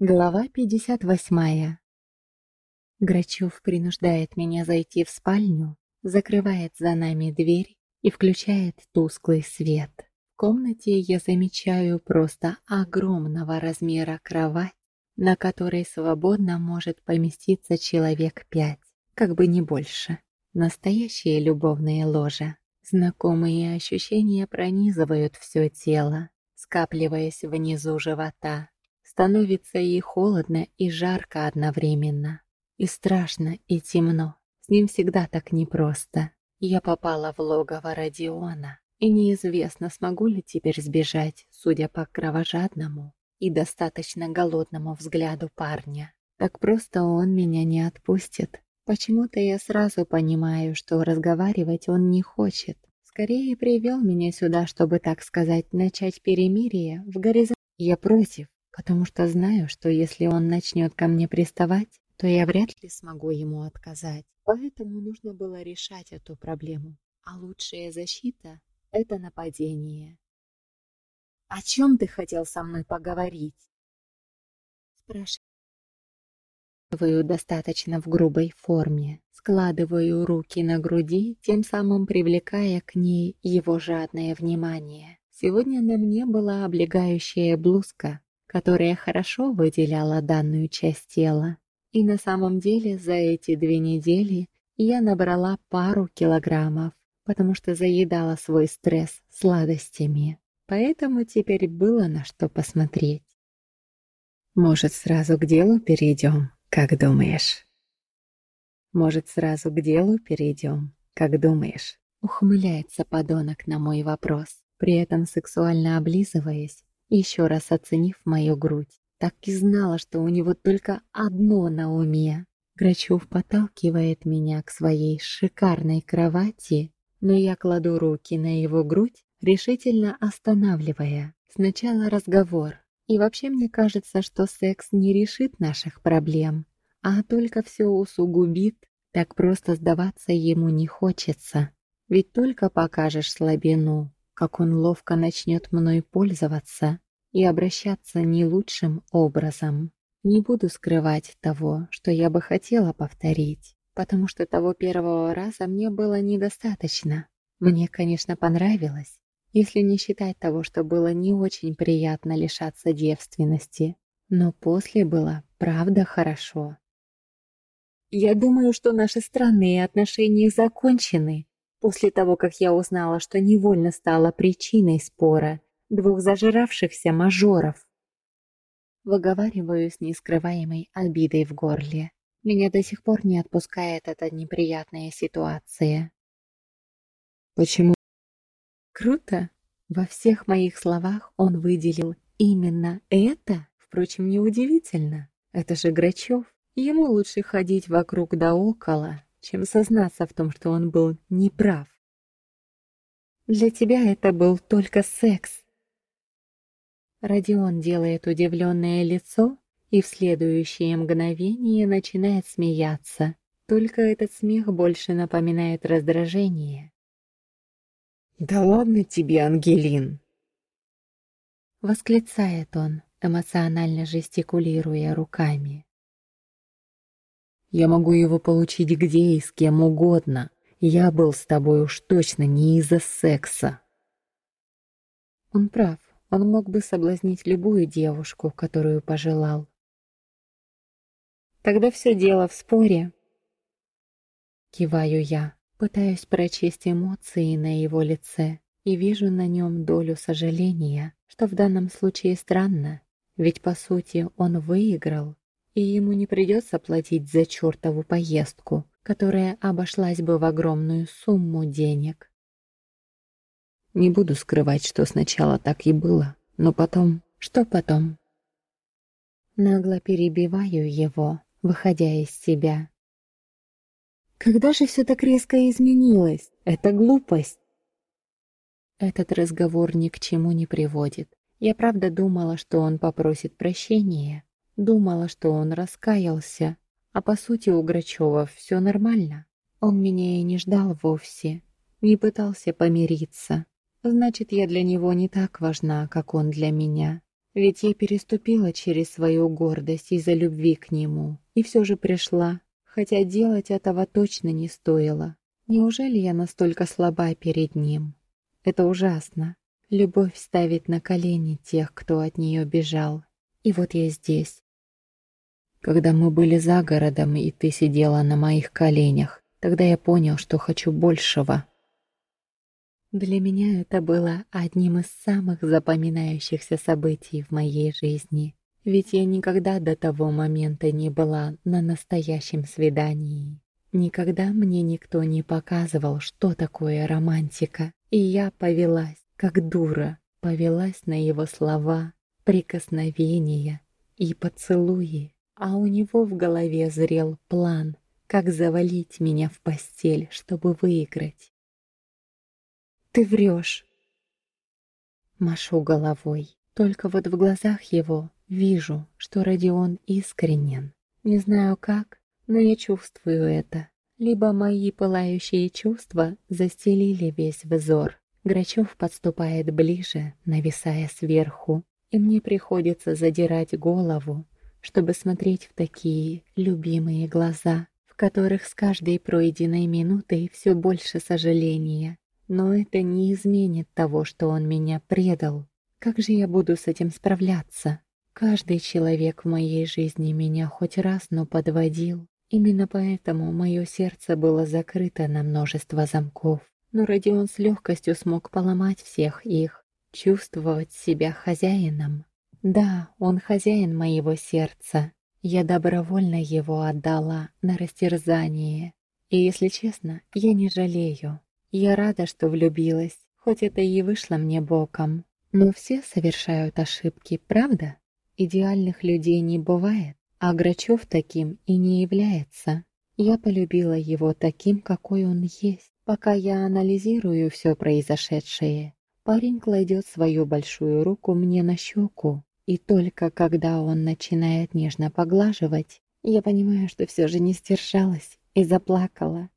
Глава 58. Грачев принуждает меня зайти в спальню, закрывает за нами дверь и включает тусклый свет. В комнате я замечаю просто огромного размера кровать, на которой свободно может поместиться человек пять, как бы не больше. Настоящее любовное ложе. Знакомые ощущения пронизывают все тело, скапливаясь внизу живота. Становится и холодно, и жарко одновременно. И страшно, и темно. С ним всегда так непросто. Я попала в логово Родиона, и неизвестно, смогу ли теперь сбежать, судя по кровожадному и достаточно голодному взгляду парня. Так просто он меня не отпустит. Почему-то я сразу понимаю, что разговаривать он не хочет. Скорее привел меня сюда, чтобы, так сказать, начать перемирие в горизонте. Я против, потому что знаю, что если он начнет ко мне приставать, то я вряд ли смогу ему отказать. Поэтому нужно было решать эту проблему. А лучшая защита — это нападение. «О чем ты хотел со мной поговорить?» Спрашиваю достаточно в грубой форме, складываю руки на груди, тем самым привлекая к ней его жадное внимание. Сегодня на мне была облегающая блузка, которая хорошо выделяла данную часть тела. И на самом деле за эти две недели я набрала пару килограммов, потому что заедала свой стресс сладостями. Поэтому теперь было на что посмотреть. Может, сразу к делу перейдем, как думаешь? Может, сразу к делу перейдем, как думаешь? Ухмыляется подонок на мой вопрос, при этом сексуально облизываясь еще раз оценив мою грудь. Так и знала, что у него только одно на уме. Грачев подталкивает меня к своей шикарной кровати, но я кладу руки на его грудь, решительно останавливая. Сначала разговор. И вообще мне кажется, что секс не решит наших проблем, а только все усугубит. Так просто сдаваться ему не хочется. Ведь только покажешь слабину, как он ловко начнет мной пользоваться и обращаться не лучшим образом. Не буду скрывать того, что я бы хотела повторить, потому что того первого раза мне было недостаточно. Мне, конечно, понравилось, если не считать того, что было не очень приятно лишаться девственности, но после было правда хорошо. Я думаю, что наши странные отношения закончены, После того, как я узнала, что невольно стала причиной спора двух зажиравшихся мажоров. Выговариваю с нескрываемой обидой в горле. Меня до сих пор не отпускает эта неприятная ситуация. Почему? Круто. Во всех моих словах он выделил именно это. Впрочем, неудивительно. Это же Грачев. Ему лучше ходить вокруг да около, чем сознаться в том, что он был неправ. Для тебя это был только секс. Родион делает удивленное лицо и в следующее мгновение начинает смеяться. Только этот смех больше напоминает раздражение. «Да ладно тебе, Ангелин!» Восклицает он, эмоционально жестикулируя руками. Я могу его получить где и с кем угодно. Я был с тобой уж точно не из-за секса. Он прав. Он мог бы соблазнить любую девушку, которую пожелал. Тогда все дело в споре. Киваю я, пытаюсь прочесть эмоции на его лице и вижу на нем долю сожаления, что в данном случае странно, ведь по сути он выиграл и ему не придется платить за чертову поездку, которая обошлась бы в огромную сумму денег. Не буду скрывать, что сначала так и было, но потом... Что потом? Нагло перебиваю его, выходя из себя. Когда же все так резко изменилось? Это глупость. Этот разговор ни к чему не приводит. Я правда думала, что он попросит прощения, Думала, что он раскаялся, а по сути у Грачева все нормально. Он меня и не ждал вовсе, не пытался помириться. Значит, я для него не так важна, как он для меня. Ведь я переступила через свою гордость из-за любви к нему, и все же пришла, хотя делать этого точно не стоило. Неужели я настолько слаба перед ним? Это ужасно. Любовь ставит на колени тех, кто от нее бежал. И вот я здесь. Когда мы были за городом, и ты сидела на моих коленях, тогда я понял, что хочу большего. Для меня это было одним из самых запоминающихся событий в моей жизни. Ведь я никогда до того момента не была на настоящем свидании. Никогда мне никто не показывал, что такое романтика. И я повелась, как дура, повелась на его слова, прикосновения и поцелуи. А у него в голове зрел план, как завалить меня в постель, чтобы выиграть. Ты врешь. Машу головой. Только вот в глазах его вижу, что Родион искренен. Не знаю как, но я чувствую это. Либо мои пылающие чувства застелили весь взор. Грачев подступает ближе, нависая сверху, и мне приходится задирать голову, чтобы смотреть в такие любимые глаза, в которых с каждой пройденной минутой все больше сожаления. Но это не изменит того, что он меня предал. Как же я буду с этим справляться? Каждый человек в моей жизни меня хоть раз, но подводил. Именно поэтому мое сердце было закрыто на множество замков. Но Родион с легкостью смог поломать всех их, чувствовать себя хозяином. Да, он хозяин моего сердца. Я добровольно его отдала на растерзание. И, если честно, я не жалею. Я рада, что влюбилась, хоть это и вышло мне боком. Но все совершают ошибки, правда? Идеальных людей не бывает, а Грачев таким и не является. Я полюбила его таким, какой он есть. Пока я анализирую все произошедшее, парень кладет свою большую руку мне на щеку. И только когда он начинает нежно поглаживать, я понимаю, что все же не сдержалась и заплакала.